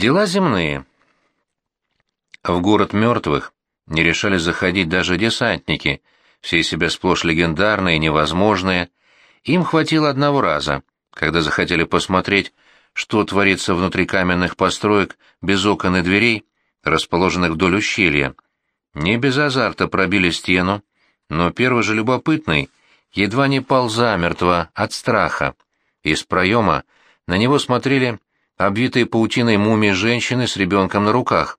Дела земные. В город мертвых не решались заходить даже десантники, все себя сплошь легендарные, невозможные. Им хватило одного раза, когда захотели посмотреть, что творится внутри каменных построек без окон и дверей, расположенных вдоль ущелья. Не без азарта пробили стену, но первый же любопытный едва не пал замертво от страха. Из проема на него смотрели обвитые паутиной мумии женщины с ребенком на руках.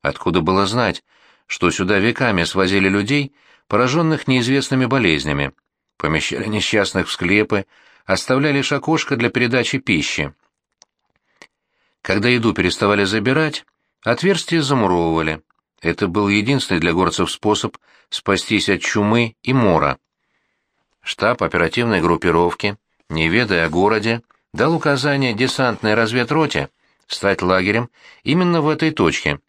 Откуда было знать, что сюда веками свозили людей, пораженных неизвестными болезнями, помещали несчастных в склепы, оставляли лишь для передачи пищи. Когда еду переставали забирать, отверстия замуровывали. Это был единственный для горцев способ спастись от чумы и мора. Штаб оперативной группировки, не ведая о городе, дал указание десантной разведроте стать лагерем именно в этой точке.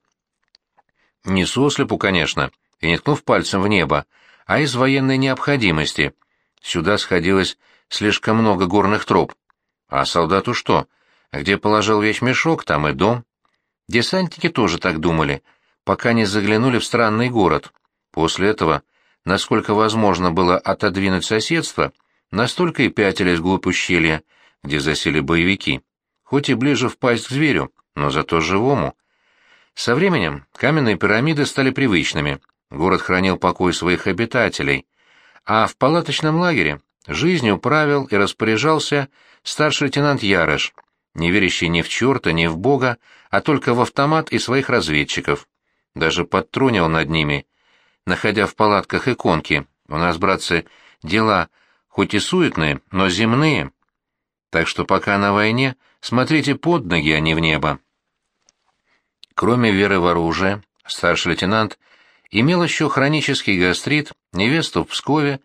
Не сослепу, конечно, и не ткнув пальцем в небо, а из военной необходимости. Сюда сходилось слишком много горных троп. А солдату что? Где положил вещмешок, там и дом. Десантники тоже так думали, пока не заглянули в странный город. После этого, насколько возможно было отодвинуть соседство, настолько и пятились вглубь ущелья, где засели боевики. Хоть и ближе впасть к зверю, но зато живому. Со временем каменные пирамиды стали привычными, город хранил покой своих обитателей, а в палаточном лагере жизнью правил и распоряжался старший лейтенант Ярыш, не верящий ни в черта, ни в бога, а только в автомат и своих разведчиков. Даже подтрунил над ними, находя в палатках иконки. У нас, братцы, дела хоть и суетные, но земные. Так что пока на войне, смотрите под ноги, а не в небо. Кроме веры в оружие, старший лейтенант имел еще хронический гастрит, невесту в Пскове,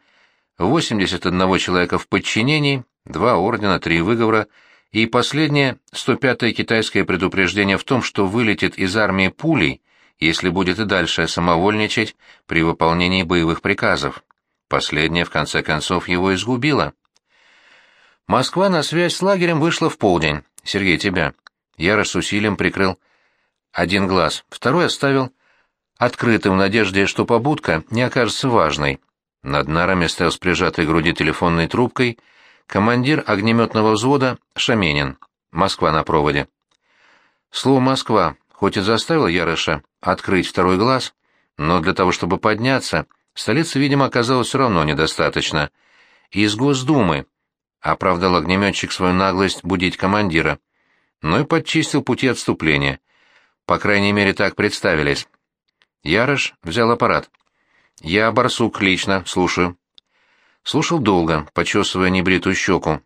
81 человека в подчинении, два ордена, три выговора и последнее 105-е китайское предупреждение в том, что вылетит из армии пулей, если будет и дальше самовольничать при выполнении боевых приказов. Последнее, в конце концов, его изгубило. Москва на связь с лагерем вышла в полдень. Сергей, тебя. Я с усилием прикрыл один глаз, второй оставил открытым в надежде, что побудка не окажется важной. Над нарами стоял с прижатой груди телефонной трубкой командир огнеметного взвода Шаменин. Москва на проводе. Слово «Москва» хоть и заставило Ярыша открыть второй глаз, но для того, чтобы подняться, столицы, видимо, оказалось все равно недостаточно. Из Госдумы оправдал огнеметчик свою наглость будить командира, но и подчистил пути отступления. По крайней мере, так представились. Ярош взял аппарат. «Я, барсук, лично, слушаю». Слушал долго, почесывая небритую щеку.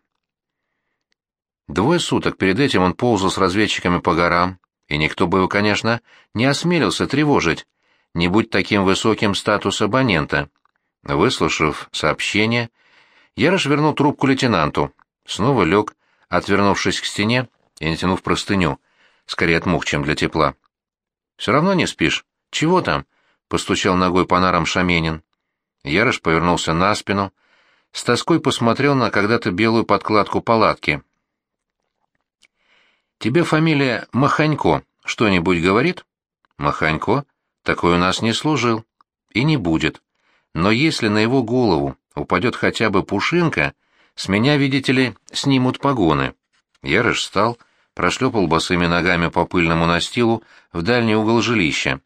Двое суток перед этим он ползал с разведчиками по горам, и никто бы его, конечно, не осмелился тревожить, не будь таким высоким статус абонента. Выслушав сообщение, я развернул трубку лейтенанту, снова лег, отвернувшись к стене и натянув простыню, скорее от мух, чем для тепла. «Все равно не спишь? Чего там?» — постучал ногой по нарам Шаменин. Ярош повернулся на спину, с тоской посмотрел на когда-то белую подкладку палатки. «Тебе фамилия Маханько что-нибудь говорит?» «Маханько? Такой у нас не служил. И не будет. Но если на его голову упадет хотя бы пушинка, с меня, видите ли, снимут погоны». Ярыш встал, прошлепал босыми ногами по пыльному настилу в дальний угол жилища.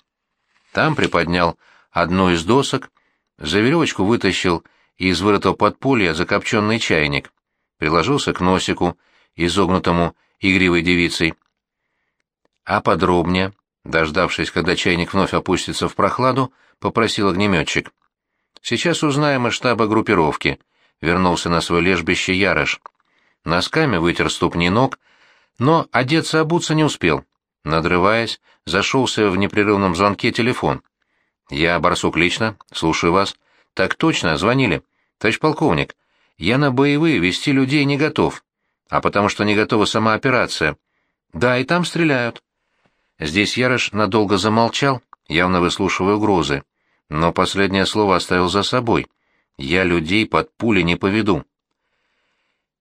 Там приподнял одну из досок, за веревочку вытащил из вырытого подполья закопченный чайник, приложился к носику, изогнутому игривой девицей. А подробнее, дождавшись, когда чайник вновь опустится в прохладу, попросил огнеметчик. «Сейчас узнаем из штаба группировки», — вернулся на свое лежбище Ярыш. Носками вытер ступни ног, но одеться обуться не успел. Надрываясь, зашелся в непрерывном звонке телефон. «Я, Барсук, лично. Слушаю вас». «Так точно, звонили. Товарищ полковник, я на боевые вести людей не готов. А потому что не готова сама операция. Да, и там стреляют». Здесь Ярош надолго замолчал, явно выслушивая угрозы. Но последнее слово оставил за собой. «Я людей под пули не поведу».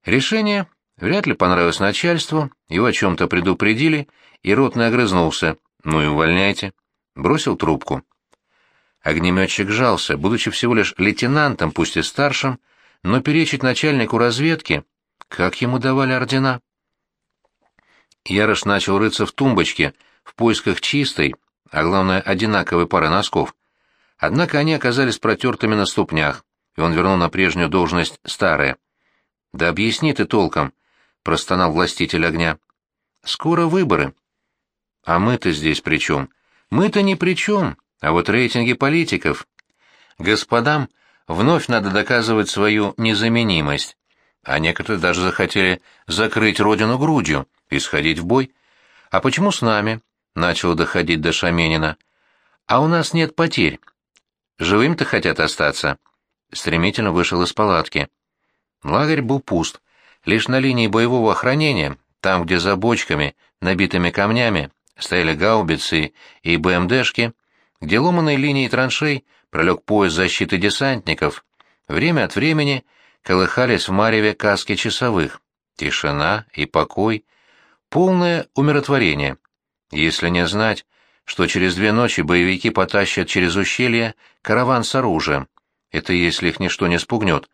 Решение Вряд ли понравилось начальству, его о чем-то предупредили, и ротный огрызнулся. «Ну и увольняйте». Бросил трубку. Огнеметчик жался, будучи всего лишь лейтенантом, пусть и старшим, но перечить начальнику разведки, как ему давали ордена. Ярош начал рыться в тумбочке, в поисках чистой, а главное, одинаковой пары носков. Однако они оказались протертыми на ступнях, и он вернул на прежнюю должность старые. «Да объясни ты толком», — простонал властитель огня. «Скоро выборы». «А мы-то здесь при чем?» «Мы-то ни при чем, а вот рейтинги политиков. Господам вновь надо доказывать свою незаменимость, а некоторые даже захотели закрыть родину грудью и сходить в бой. А почему с нами?» — начало доходить до Шаменина. «А у нас нет потерь. Живым-то хотят остаться». Стремительно вышел из палатки. Лагерь был пуст. Лишь на линии боевого охранения, там, где за бочками, набитыми камнями, стояли гаубицы и БМДшки, где ломаной линией траншей пролег пояс защиты десантников, время от времени колыхались в мареве каски часовых. Тишина и покой, полное умиротворение. Если не знать, что через две ночи боевики потащат через ущелье караван с оружием. Это если их ничто не спугнет.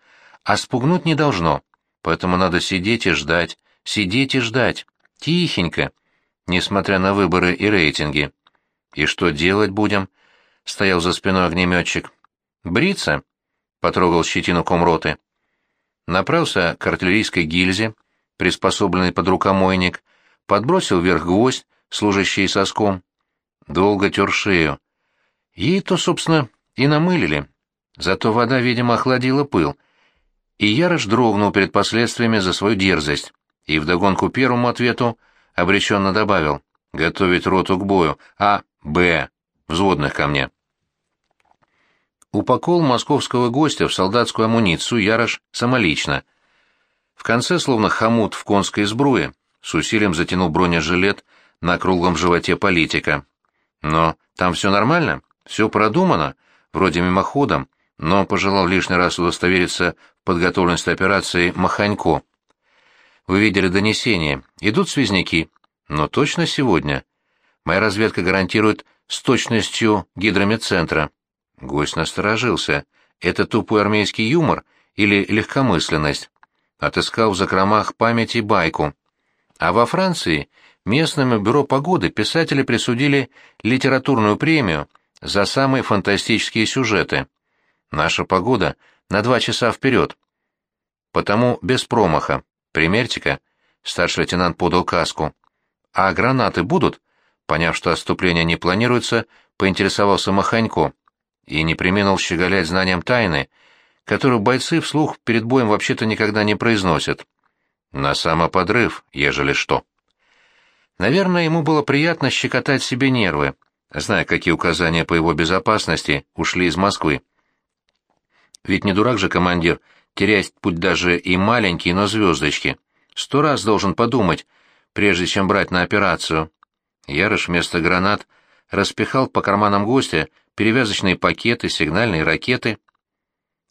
А спугнуть не должно. Поэтому надо сидеть и ждать, сидеть и ждать. Тихенько, несмотря на выборы и рейтинги. «И что делать будем?» — стоял за спиной огнеметчик. «Бриться?» — потрогал щетину комроты. Направился к артиллерийской гильзе, приспособленный под рукомойник, подбросил вверх гвоздь, служащий соском. Долго тер шею. Ей-то, собственно, и намылили. Зато вода, видимо, охладила пыл. И Ярош дрогнул перед последствиями за свою дерзость. И вдогонку первому ответу обреченно добавил «Готовить роту к бою, А, Б, взводных ко мне». Упакол московского гостя в солдатскую амуницию Ярош самолично. В конце, словно хомут в конской сбруе, с усилием затянул бронежилет на круглом животе политика. Но там все нормально, все продумано, вроде мимоходом, но пожелал лишний раз удостовериться в подготовленности операции Маханько. Вы видели донесение. Идут связняки. Но точно сегодня. Моя разведка гарантирует с точностью гидромедцентра. Гость насторожился. Это тупой армейский юмор или легкомысленность? Отыскал в закромах памяти байку. А во Франции местному бюро погоды писатели присудили литературную премию за самые фантастические сюжеты. Наша погода на два часа вперед. Потому без промаха. Примерьте-ка. Старший лейтенант подал каску. А гранаты будут? Поняв, что отступление не планируется, поинтересовался Маханько и не применил щеголять знанием тайны, которую бойцы вслух перед боем вообще-то никогда не произносят. На самоподрыв, ежели что. Наверное, ему было приятно щекотать себе нервы, зная, какие указания по его безопасности ушли из Москвы. Ведь не дурак же командир, терять путь даже и маленький, но звездочки. Сто раз должен подумать, прежде чем брать на операцию. Ярыш вместо гранат распихал по карманам гостя перевязочные пакеты, сигнальные ракеты.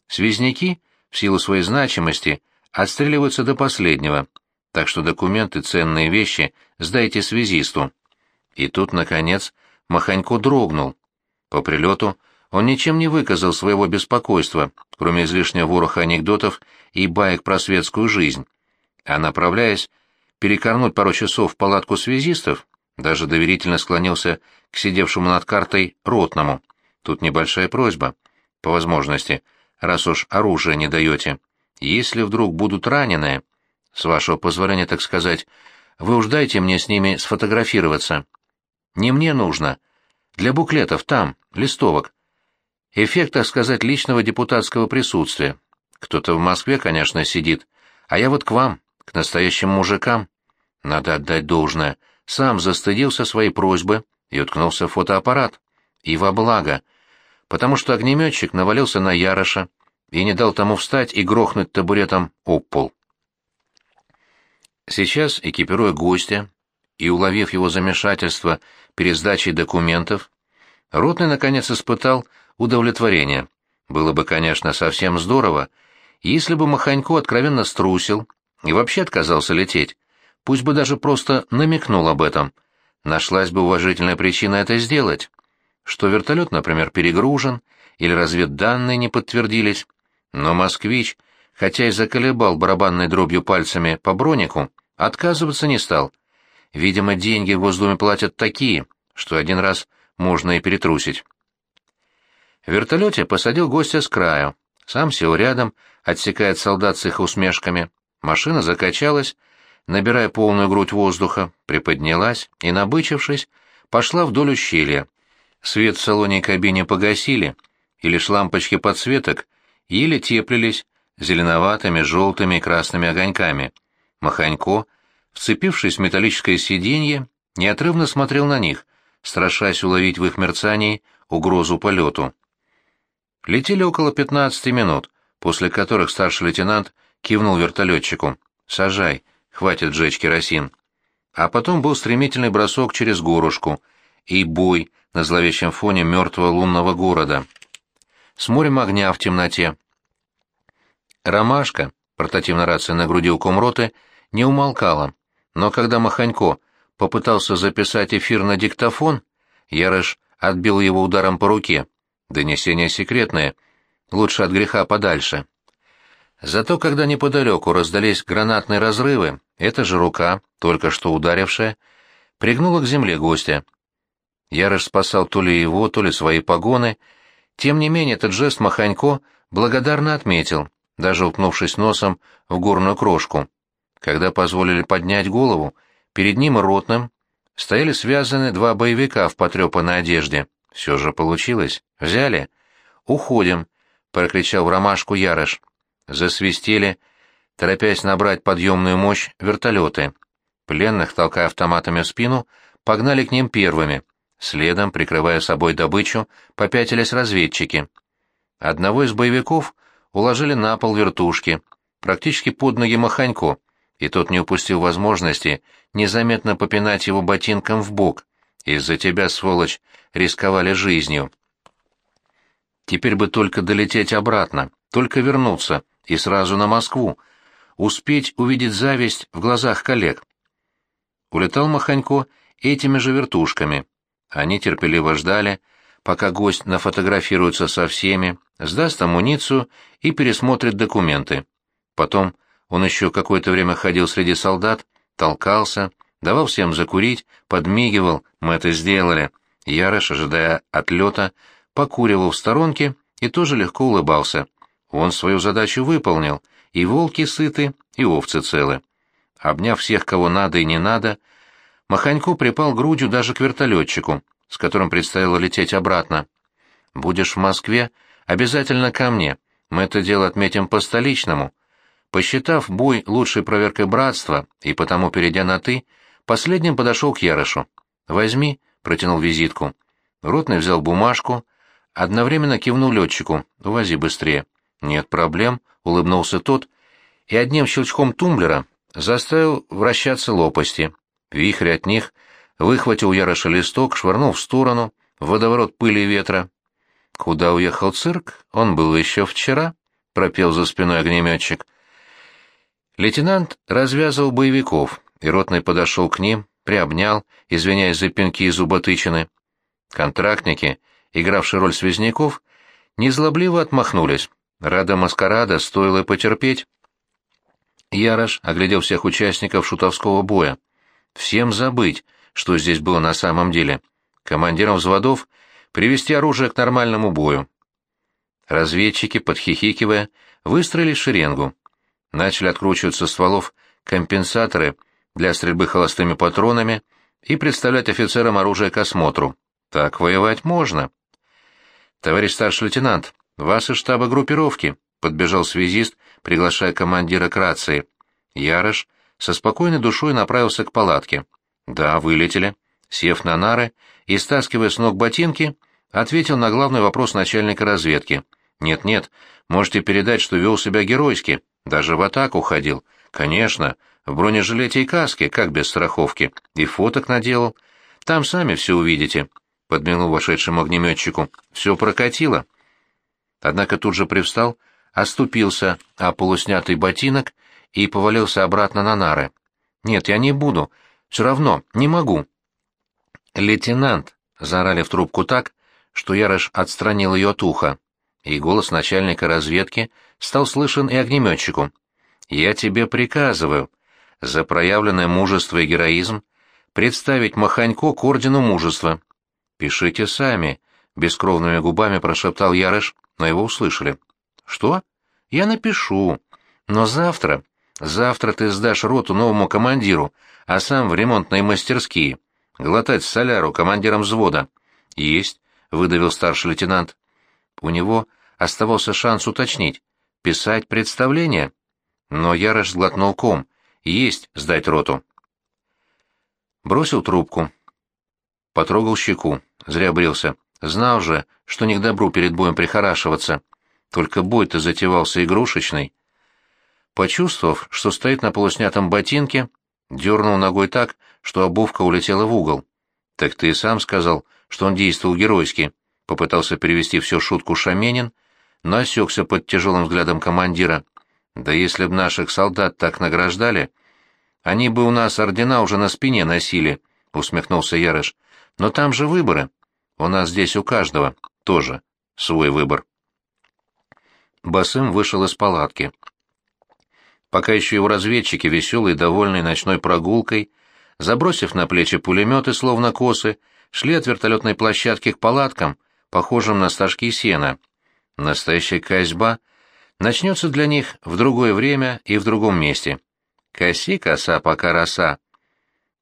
Связняки, в силу своей значимости, отстреливаются до последнего, так что документы, ценные вещи сдайте связисту. И тут, наконец, Маханько дрогнул. По прилету он ничем не выказал своего беспокойства, кроме излишнего вороха анекдотов и баек про светскую жизнь. А направляясь перекорнуть пару часов в палатку связистов, даже доверительно склонился к сидевшему над картой ротному. Тут небольшая просьба. По возможности, раз уж оружие не даете. Если вдруг будут раненые, с вашего позволения, так сказать, вы уж дайте мне с ними сфотографироваться. Не мне нужно. Для буклетов там, листовок. Эффект, так сказать, личного депутатского присутствия. Кто-то в Москве, конечно, сидит, а я вот к вам, к настоящим мужикам. Надо отдать должное. Сам застыдился своей просьбы и уткнулся в фотоаппарат. И во благо, потому что огнеметчик навалился на Яроша и не дал тому встать и грохнуть табуретом об пол. Сейчас, экипируя гостя и уловив его замешательство перед сдачей документов, Ротный наконец испытал удовлетворение. Было бы, конечно, совсем здорово, если бы Маханько откровенно струсил и вообще отказался лететь, пусть бы даже просто намекнул об этом, нашлась бы уважительная причина это сделать. Что вертолет, например, перегружен, или разведданные не подтвердились. Но москвич, хотя и заколебал барабанной дробью пальцами по бронику, отказываться не стал. Видимо, деньги в Госдуме платят такие, что один раз можно и перетрусить. В вертолете посадил гостя с краю. Сам сел рядом, отсекает солдат с их усмешками. Машина закачалась, набирая полную грудь воздуха, приподнялась и, набычившись, пошла вдоль ущелья. Свет в салоне и кабине погасили, и лишь лампочки подсветок еле теплились зеленоватыми, желтыми и красными огоньками. Маханько, вцепившись в металлическое сиденье, неотрывно смотрел на них, страшась уловить в их мерцании угрозу полету. Летели около 15 минут, после которых старший лейтенант кивнул вертолетчику. «Сажай, хватит жечь керосин». А потом был стремительный бросок через горушку и бой на зловещем фоне мертвого лунного города. С морем огня в темноте. Ромашка, портативная рация на груди у комроты, не умолкала, но когда Маханько попытался записать эфир на диктофон, Ярыш отбил его ударом по руке. Донесение секретное, лучше от греха подальше. Зато когда неподалеку раздались гранатные разрывы, эта же рука, только что ударившая, пригнула к земле гостя. Ярыш спасал то ли его, то ли свои погоны. Тем не менее, этот жест Маханько благодарно отметил, даже уткнувшись носом в горную крошку. Когда позволили поднять голову, перед ним и ротным стояли связаны два боевика в потрепанной одежде. Все же получилось. Взяли. «Уходим», — прокричал в ромашку Ярыш. Засвистели, торопясь набрать подъемную мощь, вертолеты. Пленных, толкая автоматами в спину, погнали к ним первыми. Следом, прикрывая собой добычу, попятились разведчики. Одного из боевиков уложили на пол вертушки, практически под ноги Маханько, и тот не упустил возможности незаметно попинать его ботинком в бок. Из-за тебя, сволочь, рисковали жизнью. Теперь бы только долететь обратно, только вернуться, и сразу на Москву, успеть увидеть зависть в глазах коллег. Улетал Маханько этими же вертушками. Они терпеливо ждали, пока гость нафотографируется со всеми, сдаст амуницию и пересмотрит документы. Потом он еще какое-то время ходил среди солдат, толкался, давал всем закурить, подмигивал, мы это сделали. Ярош, ожидая отлета, покуривал в сторонке и тоже легко улыбался. Он свою задачу выполнил, и волки сыты, и овцы целы. Обняв всех, кого надо и не надо, Маханько припал грудью даже к вертолетчику, с которым предстояло лететь обратно. «Будешь в Москве, обязательно ко мне. Мы это дело отметим по-столичному». Посчитав бой лучшей проверкой братства и потому перейдя на «ты», последним подошел к Ярошу. «Возьми», — протянул визитку. Ротный взял бумажку, одновременно кивнул летчику. «Увози быстрее». «Нет проблем», — улыбнулся тот, и одним щелчком тумблера заставил вращаться лопасти. Вихрь от них выхватил Яроша листок, швырнул в сторону, в водоворот пыли и ветра. «Куда уехал цирк? Он был еще вчера», — пропел за спиной огнеметчик. Лейтенант развязывал боевиков, и ротный подошел к ним, приобнял, извиняясь за пинки и зуботычины. Контрактники, игравшие роль связняков, незлобливо отмахнулись. Рада маскарада стоило потерпеть. Ярош оглядел всех участников шутовского боя. Всем забыть, что здесь было на самом деле. Командирам взводов привести оружие к нормальному бою. Разведчики, подхихикивая, выстроили шеренгу. Начали откручиваться стволов компенсаторы для стрельбы холостыми патронами и представлять офицерам оружие к осмотру. Так воевать можно. Товарищ старший лейтенант, «Вас из штаба группировки», — подбежал связист, приглашая командира к рации. Ярош со спокойной душой направился к палатке. «Да, вылетели». Сев на нары и стаскивая с ног ботинки, ответил на главный вопрос начальника разведки. «Нет-нет, можете передать, что вел себя геройски, даже в атаку ходил. Конечно, в бронежилете и каске, как без страховки, и фоток наделал. Там сами все увидите», — подмигнул вошедшему огнеметчику. «Все прокатило» однако тут же привстал, оступился о полуснятый ботинок и повалился обратно на нары. «Нет, я не буду. Все равно, не могу». «Лейтенант!» — заорали в трубку так, что Ярош отстранил ее от уха, и голос начальника разведки стал слышен и огнеметчику. «Я тебе приказываю, за проявленное мужество и героизм, представить Маханько к ордену мужества». «Пишите сами», — бескровными губами прошептал Ярыш, но его услышали. «Что? Я напишу. Но завтра, завтра ты сдашь роту новому командиру, а сам в ремонтные мастерские. Глотать соляру командиром взвода». «Есть», — выдавил старший лейтенант. У него оставался шанс уточнить. «Писать представление?» Но Ярош сглотнул ком. «Есть сдать роту». Бросил трубку. Потрогал щеку. Зря брился. Знал же, что не к добру перед боем прихорашиваться. Только бой-то затевался игрушечный. Почувствовав, что стоит на полуснятом ботинке, дернул ногой так, что обувка улетела в угол. «Так ты и сам сказал, что он действовал геройски», — попытался перевести всю шутку Шаменин, но осекся под тяжелым взглядом командира. «Да если б наших солдат так награждали, они бы у нас ордена уже на спине носили», — усмехнулся Ярыш. «Но там же выборы. У нас здесь у каждого тоже свой выбор». Басым вышел из палатки. Пока еще его разведчики, веселые довольные ночной прогулкой, забросив на плечи пулеметы, словно косы, шли от вертолетной площадки к палаткам, похожим на стажки сена. Настоящая козьба начнется для них в другое время и в другом месте. Коси, коса, пока роса.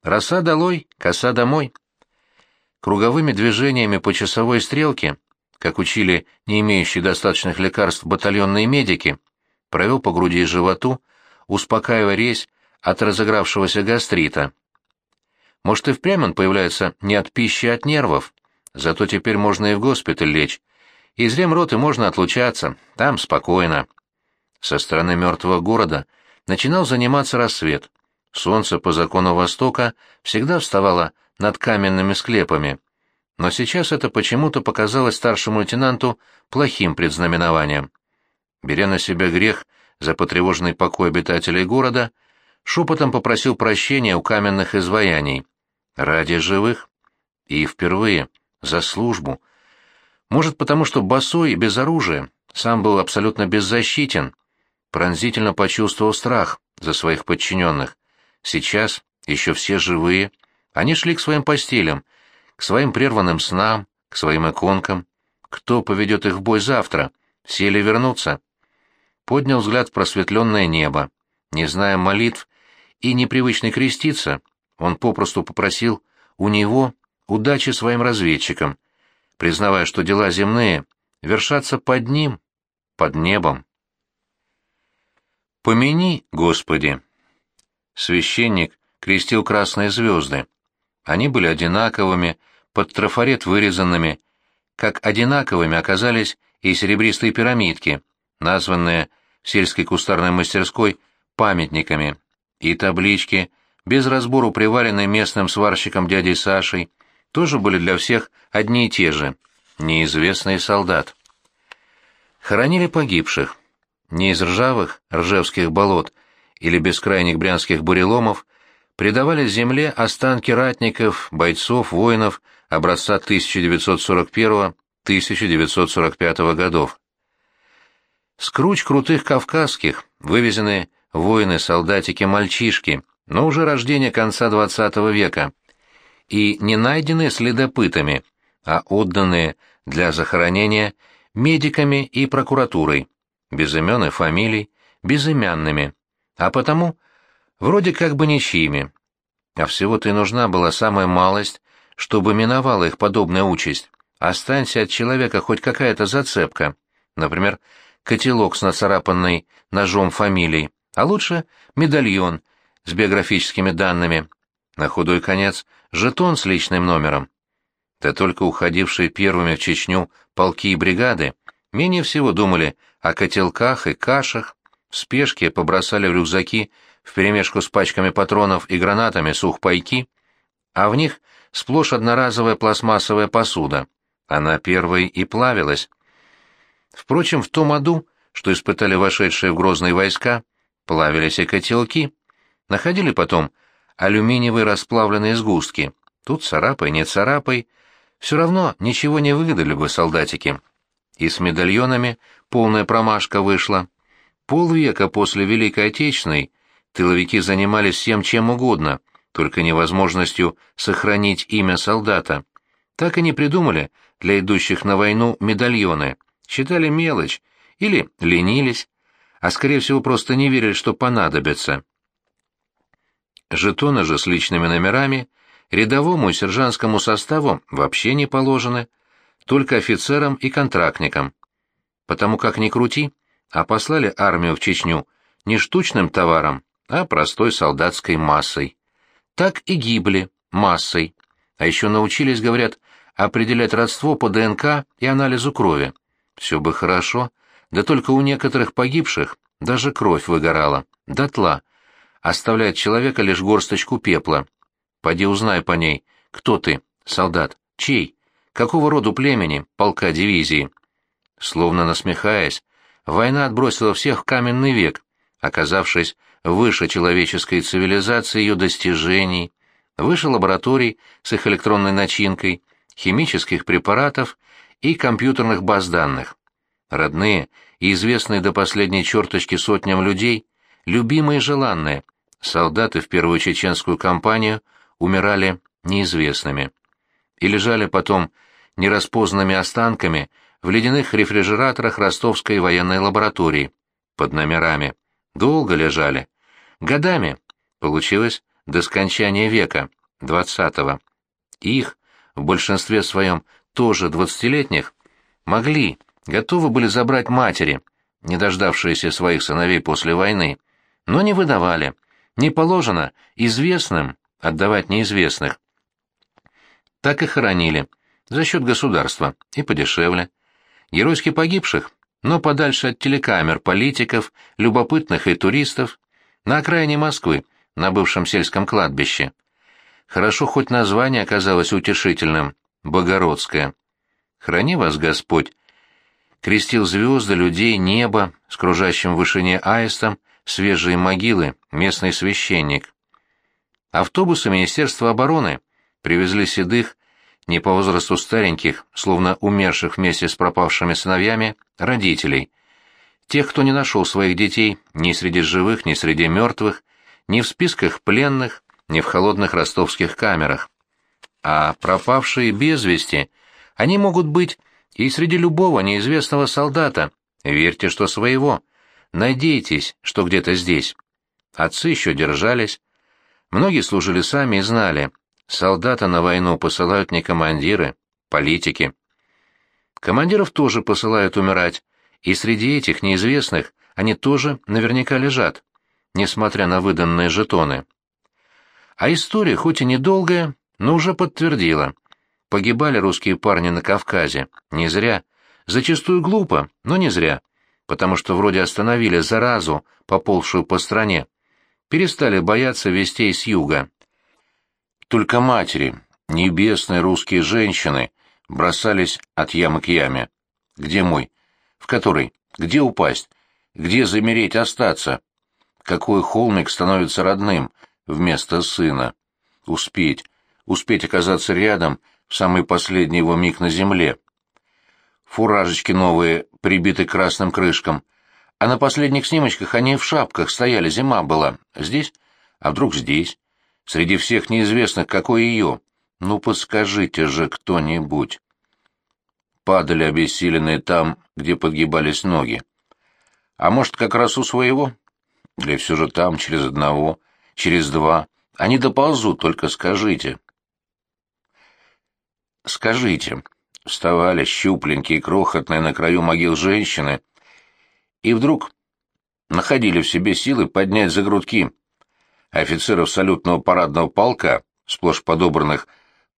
Роса долой, коса домой. Круговыми движениями по часовой стрелке как учили не имеющие достаточных лекарств батальонные медики, провел по груди и животу, успокаивая резь от разыгравшегося гастрита. Может, и впрямь он появляется не от пищи, а от нервов. Зато теперь можно и в госпиталь лечь. Из ремроты можно отлучаться, там спокойно. Со стороны мертвого города начинал заниматься рассвет. Солнце по закону Востока всегда вставало над каменными склепами но сейчас это почему-то показалось старшему лейтенанту плохим предзнаменованием. Беря на себя грех за потревоженный покой обитателей города, шепотом попросил прощения у каменных изваяний. Ради живых. И впервые. За службу. Может, потому что босой и без оружия, сам был абсолютно беззащитен, пронзительно почувствовал страх за своих подчиненных. Сейчас, еще все живые, они шли к своим постелям — к своим прерванным снам, к своим иконкам. Кто поведет их в бой завтра? Все ли вернутся? Поднял взгляд в просветленное небо. Не зная молитв и непривычный креститься, он попросту попросил у него удачи своим разведчикам, признавая, что дела земные вершатся под ним, под небом. «Помяни, Господи!» Священник крестил красные звезды. Они были одинаковыми, под трафарет вырезанными, как одинаковыми оказались и серебристые пирамидки, названные в сельской кустарной мастерской памятниками, и таблички, без разбору приваренные местным сварщиком дядей Сашей, тоже были для всех одни и те же — неизвестный солдат. Хоронили погибших. Не из ржавых ржевских болот или бескрайних брянских буреломов предавали земле останки ратников, бойцов, воинов, образца 1941-1945 годов. Скруч крутых кавказских, вывезенные воины-солдатики-мальчишки, но уже рождения конца XX века, и не найденные следопытами, а отданные для захоронения медиками и прокуратурой, без имен и фамилий, безымянными, а потому вроде как бы ничьими. А всего-то и нужна была самая малость чтобы миновала их подобная участь. Останься от человека хоть какая-то зацепка, например, котелок с нацарапанной ножом фамилией, а лучше медальон с биографическими данными, на худой конец жетон с личным номером. Да только уходившие первыми в Чечню полки и бригады менее всего думали о котелках и кашах, в спешке побросали в рюкзаки вперемешку с пачками патронов и гранатами сухпайки, а в них сплошь одноразовая пластмассовая посуда. Она первой и плавилась. Впрочем, в том аду, что испытали вошедшие в грозные войска, плавились и котелки. Находили потом алюминиевые расплавленные сгустки. Тут царапай, не царапай. Все равно ничего не выдали бы солдатики. И с медальонами полная промашка вышла. Полвека после Великой Отечественной тыловики занимались всем чем угодно, только невозможностью сохранить имя солдата. Так и не придумали для идущих на войну медальоны. Считали мелочь или ленились, а скорее всего просто не верили, что понадобятся. Жетоны же с личными номерами рядовому и сержантскому составу вообще не положены, только офицерам и контрактникам. Потому как ни крути, а послали армию в Чечню не штучным товаром, а простой солдатской массой. Так и гибли массой. А еще научились, говорят, определять родство по ДНК и анализу крови. Все бы хорошо, да только у некоторых погибших даже кровь выгорала, дотла. Оставляет человека лишь горсточку пепла. Поди узнай по ней, кто ты, солдат, чей, какого роду племени, полка дивизии. Словно насмехаясь, война отбросила всех в каменный век, оказавшись выше человеческой цивилизации ее достижений, выше лабораторий с их электронной начинкой, химических препаратов и компьютерных баз данных. Родные и известные до последней черточки сотням людей, любимые и желанные, солдаты в первую чеченскую кампанию умирали неизвестными и лежали потом нераспознанными останками в ледяных рефрижераторах ростовской военной лаборатории под номерами. Долго лежали. Годами. Получилось до скончания века, двадцатого. Их, в большинстве своем тоже двадцатилетних, могли, готовы были забрать матери, не дождавшиеся своих сыновей после войны, но не выдавали. Не положено известным отдавать неизвестных. Так и хоронили, за счет государства, и подешевле. Геройски погибших, но подальше от телекамер, политиков, любопытных и туристов, на окраине Москвы, на бывшем сельском кладбище. Хорошо хоть название оказалось утешительным — Богородское. Храни вас Господь. Крестил звезды, людей, небо, с кружащим в вышине аистом, свежие могилы, местный священник. Автобусы Министерства обороны привезли седых, не по возрасту стареньких, словно умерших вместе с пропавшими сыновьями, родителей. Тех, кто не нашел своих детей ни среди живых, ни среди мертвых, ни в списках пленных, ни в холодных ростовских камерах. А пропавшие без вести, они могут быть и среди любого неизвестного солдата. Верьте, что своего. Надейтесь, что где-то здесь. Отцы еще держались. Многие служили сами и знали, солдата на войну посылают не командиры, политики. Командиров тоже посылают умирать, и среди этих неизвестных они тоже наверняка лежат, несмотря на выданные жетоны. А история, хоть и недолгая, но уже подтвердила. Погибали русские парни на Кавказе. Не зря. Зачастую глупо, но не зря. Потому что вроде остановили заразу, поползшую по стране. Перестали бояться вестей с юга. Только матери, небесные русские женщины, бросались от ямы к яме. Где мой? В которой? Где упасть? Где замереть, остаться? Какой холмик становится родным, вместо сына. Успеть, успеть оказаться рядом в самый последний его миг на земле. Фуражечки новые, прибиты красным крышкам. А на последних снимочках они в шапках стояли, зима была. Здесь? А вдруг здесь? Среди всех неизвестных, какой ее? Ну, подскажите же кто-нибудь. Падали обессиленные там, где подгибались ноги. А может, как раз у своего? Или все же там, через одного? через два. Они доползут, только скажите. Скажите. Вставали щупленькие, крохотные на краю могил женщины, и вдруг находили в себе силы поднять за грудки офицеров салютного парадного полка, сплошь подобранных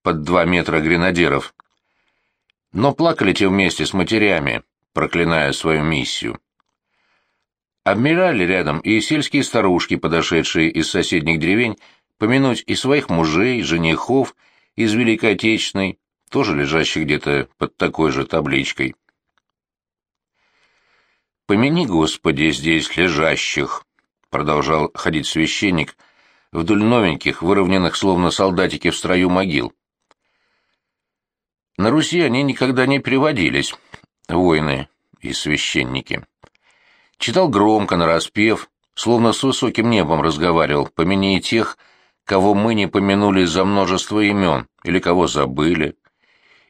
под два метра гренадеров. Но плакали те вместе с матерями, проклиная свою миссию. Обмирали рядом и сельские старушки, подошедшие из соседних деревень, помянуть и своих мужей, женихов из Великой Отечественной, тоже лежащих где-то под такой же табличкой. «Помяни, Господи, здесь лежащих!» продолжал ходить священник, вдоль новеньких, выровненных словно солдатики в строю могил. На Руси они никогда не переводились, воины и священники. Читал громко, нараспев, словно с высоким небом разговаривал, помяни тех, кого мы не помянули за множество имен, или кого забыли,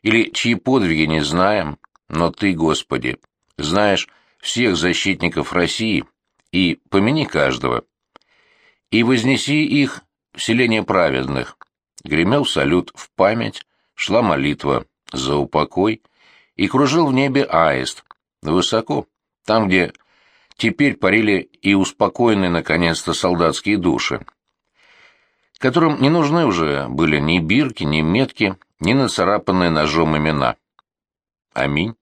или чьи подвиги не знаем, но Ты, Господи, знаешь всех защитников России, и помяни каждого. И вознеси их в селение праведных. Гремел салют в память, шла молитва за упокой, и кружил в небе аист, высоко, там, где теперь парили и успокоенные наконец-то солдатские души, которым не нужны уже были ни бирки, ни метки, ни нацарапанные ножом имена. Аминь.